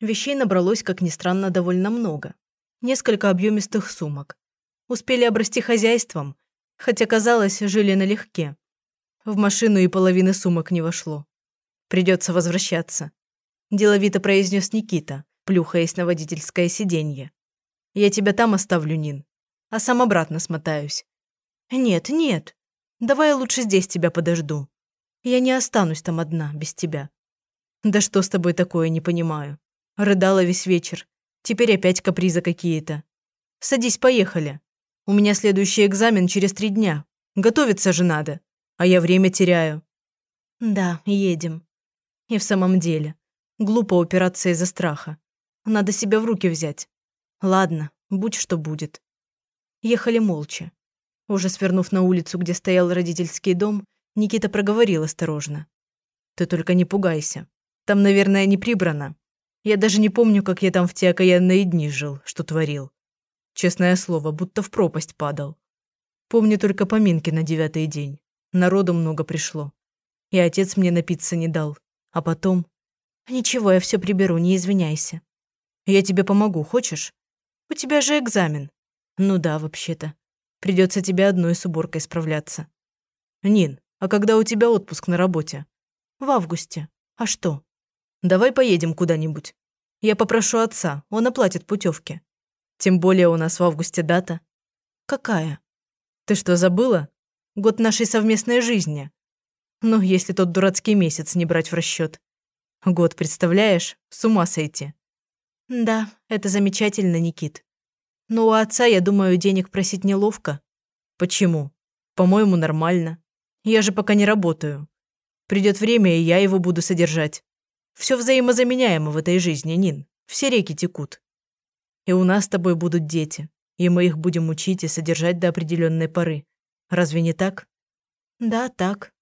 Вещей набралось, как ни странно, довольно много. Несколько объемистых сумок. Успели обрасти хозяйством, хотя, казалось, жили налегке. В машину и половины сумок не вошло. Придется возвращаться. Деловито произнес Никита, плюхаясь на водительское сиденье. Я тебя там оставлю, Нин, а сам обратно смотаюсь. Нет, нет, давай я лучше здесь тебя подожду. Я не останусь там одна, без тебя. Да что с тобой такое, не понимаю. Рыдала весь вечер. Теперь опять каприза какие-то. Садись, поехали. У меня следующий экзамен через три дня. Готовиться же надо. А я время теряю. Да, едем. И в самом деле, глупо упираться из-за страха. Надо себя в руки взять. Ладно, будь что будет. Ехали молча. Уже свернув на улицу, где стоял родительский дом, Никита проговорил осторожно. «Ты только не пугайся. Там, наверное, не прибрано. Я даже не помню, как я там в те окаянные дни жил, что творил. Честное слово, будто в пропасть падал. Помню только поминки на девятый день. Народу много пришло. И отец мне напиться не дал. А потом... Ничего, я все приберу, не извиняйся. Я тебе помогу, хочешь? У тебя же экзамен. Ну да, вообще-то. Придется тебе одной с уборкой справляться. Нин, а когда у тебя отпуск на работе? В августе. А что? Давай поедем куда-нибудь. Я попрошу отца, он оплатит путевки. Тем более у нас в августе дата. Какая? Ты что, забыла? Год нашей совместной жизни. Ну, если тот дурацкий месяц не брать в расчет. Год, представляешь? С ума сойти. Да, это замечательно, Никит. Но у отца, я думаю, денег просить неловко. Почему? По-моему, нормально. Я же пока не работаю. Придет время, и я его буду содержать. Все взаимозаменяемо в этой жизни, Нин. Все реки текут. И у нас с тобой будут дети, и мы их будем учить и содержать до определенной поры. Разве не так? Да, так.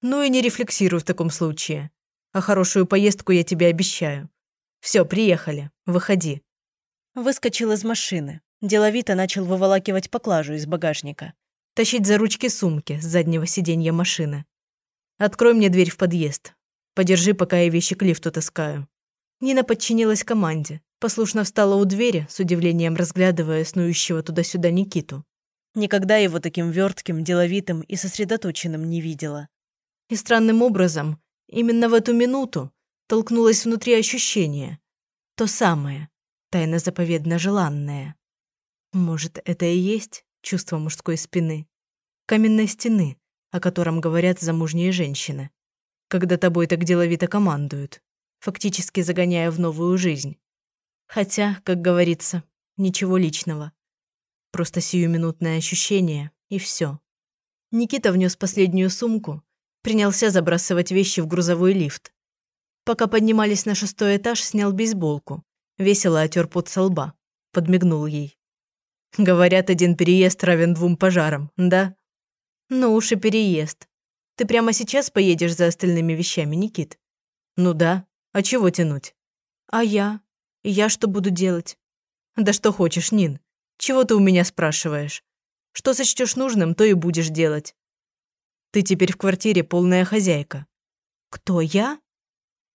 Ну и не рефлексируй в таком случае. А хорошую поездку я тебе обещаю. Все, приехали. Выходи. Выскочил из машины. Деловито начал выволакивать поклажу из багажника. Тащить за ручки сумки с заднего сиденья машины. Открой мне дверь в подъезд. Подержи, пока я вещи к лифту таскаю». Нина подчинилась команде, послушно встала у двери, с удивлением разглядывая снующего туда-сюда Никиту. Никогда его таким вертким, деловитым и сосредоточенным не видела. И странным образом, именно в эту минуту, толкнулось внутри ощущение. То самое, тайно заповедно желанное. Может, это и есть чувство мужской спины, каменной стены, о котором говорят замужние женщины когда тобой так деловито командуют, фактически загоняя в новую жизнь. Хотя, как говорится, ничего личного. Просто сиюминутное ощущение, и все. Никита внес последнюю сумку, принялся забрасывать вещи в грузовой лифт. Пока поднимались на шестой этаж, снял бейсболку, весело отер пот со лба, подмигнул ей. Говорят, один переезд равен двум пожарам, да? Ну уж и переезд. Ты прямо сейчас поедешь за остальными вещами, Никит? Ну да. А чего тянуть? А я? Я что буду делать? Да что хочешь, Нин. Чего ты у меня спрашиваешь? Что сочтешь нужным, то и будешь делать. Ты теперь в квартире полная хозяйка. Кто я?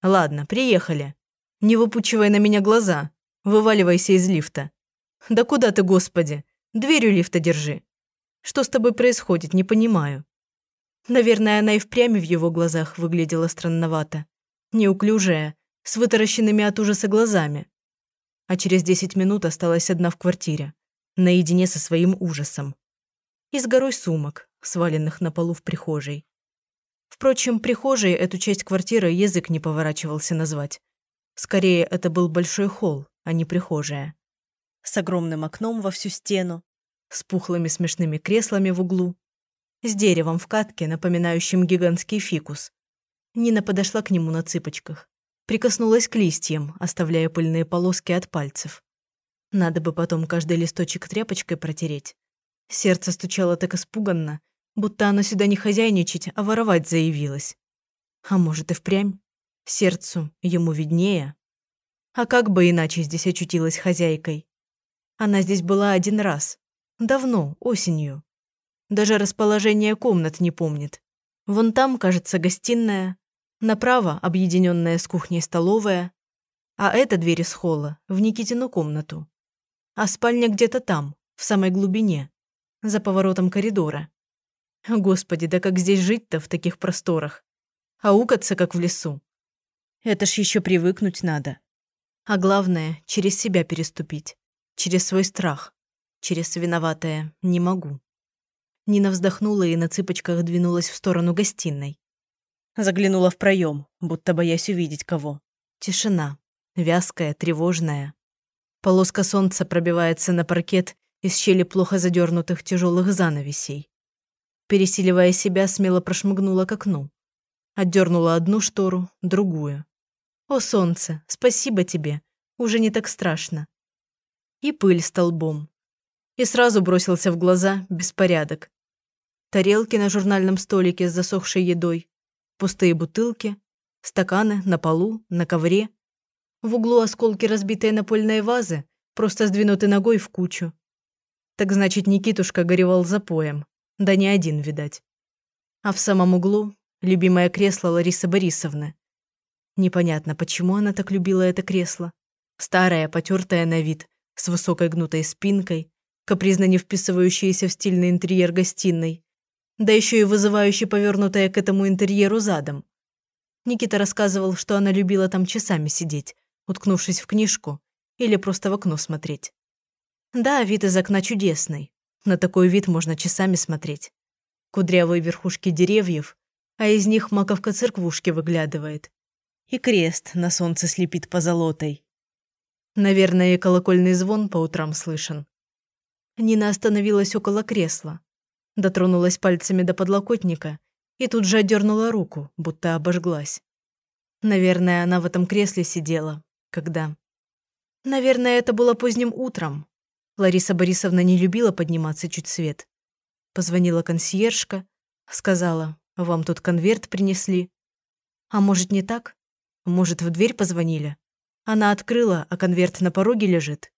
Ладно, приехали. Не выпучивай на меня глаза. Вываливайся из лифта. Да куда ты, господи? Дверью лифта держи. Что с тобой происходит, не понимаю. Наверное, она и впрямь в его глазах выглядела странновато. Неуклюжая, с вытаращенными от ужаса глазами. А через десять минут осталась одна в квартире, наедине со своим ужасом. И с горой сумок, сваленных на полу в прихожей. Впрочем, прихожей эту часть квартиры язык не поворачивался назвать. Скорее, это был большой холл, а не прихожая. С огромным окном во всю стену, с пухлыми смешными креслами в углу с деревом в катке, напоминающим гигантский фикус. Нина подошла к нему на цыпочках. Прикоснулась к листьям, оставляя пыльные полоски от пальцев. Надо бы потом каждый листочек тряпочкой протереть. Сердце стучало так испуганно, будто оно сюда не хозяйничать, а воровать заявилось. А может и впрямь? Сердцу ему виднее. А как бы иначе здесь очутилась хозяйкой? Она здесь была один раз. Давно, осенью. Даже расположение комнат не помнит. Вон там, кажется, гостиная. Направо объединенная с кухней столовая. А эта дверь из холла в Никитину комнату. А спальня где-то там, в самой глубине, за поворотом коридора. Господи, да как здесь жить-то в таких просторах? Аукаться, как в лесу. Это ж еще привыкнуть надо. А главное, через себя переступить. Через свой страх. Через виноватое «не могу». Нина вздохнула и на цыпочках двинулась в сторону гостиной. Заглянула в проем, будто боясь увидеть кого. Тишина. Вязкая, тревожная. Полоска солнца пробивается на паркет из щели плохо задернутых тяжелых занавесей. Пересиливая себя, смело прошмыгнула к окну. Отдернула одну штору, другую. «О, солнце, спасибо тебе, уже не так страшно». И пыль столбом. И сразу бросился в глаза беспорядок. Тарелки на журнальном столике с засохшей едой, пустые бутылки, стаканы на полу, на ковре. В углу осколки разбитой напольной вазы, просто сдвинуты ногой в кучу. Так значит, Никитушка горевал запоем. Да не один, видать. А в самом углу любимое кресло Ларисы Борисовны. Непонятно, почему она так любила это кресло. Старое, потертое на вид, с высокой гнутой спинкой, капризно не вписывающееся в стильный интерьер гостиной, да еще и вызывающе повернутое к этому интерьеру задом. Никита рассказывал, что она любила там часами сидеть, уткнувшись в книжку или просто в окно смотреть. Да, вид из окна чудесный. На такой вид можно часами смотреть. Кудрявые верхушки деревьев, а из них маковка церквушки выглядывает. И крест на солнце слепит позолотой. Наверное, и колокольный звон по утрам слышен. Нина остановилась около кресла, дотронулась пальцами до подлокотника и тут же отдернула руку, будто обожглась. Наверное, она в этом кресле сидела, когда... Наверное, это было поздним утром, Лариса Борисовна не любила подниматься чуть свет. Позвонила консьержка, сказала, вам тут конверт принесли. А может, не так? Может, в дверь позвонили? Она открыла, а конверт на пороге лежит.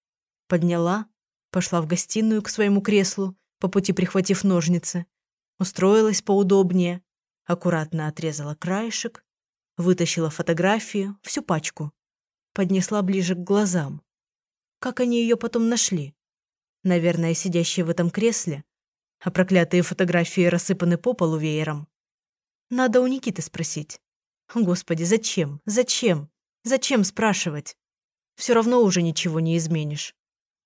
Подняла, пошла в гостиную к своему креслу, по пути прихватив ножницы. Устроилась поудобнее, аккуратно отрезала краешек, вытащила фотографию, всю пачку. Поднесла ближе к глазам. Как они ее потом нашли? наверное, сидящие в этом кресле, а проклятые фотографии рассыпаны по полу веером. Надо у Никиты спросить. Господи, зачем? Зачем? Зачем спрашивать? Все равно уже ничего не изменишь.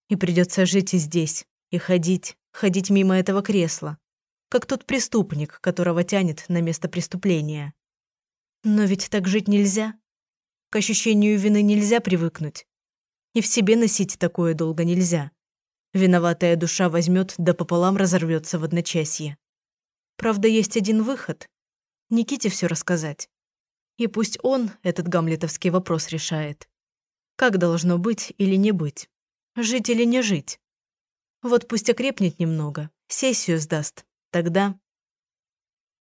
И придется жить и здесь, и ходить, ходить мимо этого кресла, как тот преступник, которого тянет на место преступления. Но ведь так жить нельзя. К ощущению вины нельзя привыкнуть. И в себе носить такое долго нельзя. Виноватая душа возьмет да пополам разорвется в одночасье. Правда, есть один выход. Никите все рассказать. И пусть он этот гамлетовский вопрос решает. Как должно быть или не быть? Жить или не жить? Вот пусть окрепнет немного, сессию сдаст. Тогда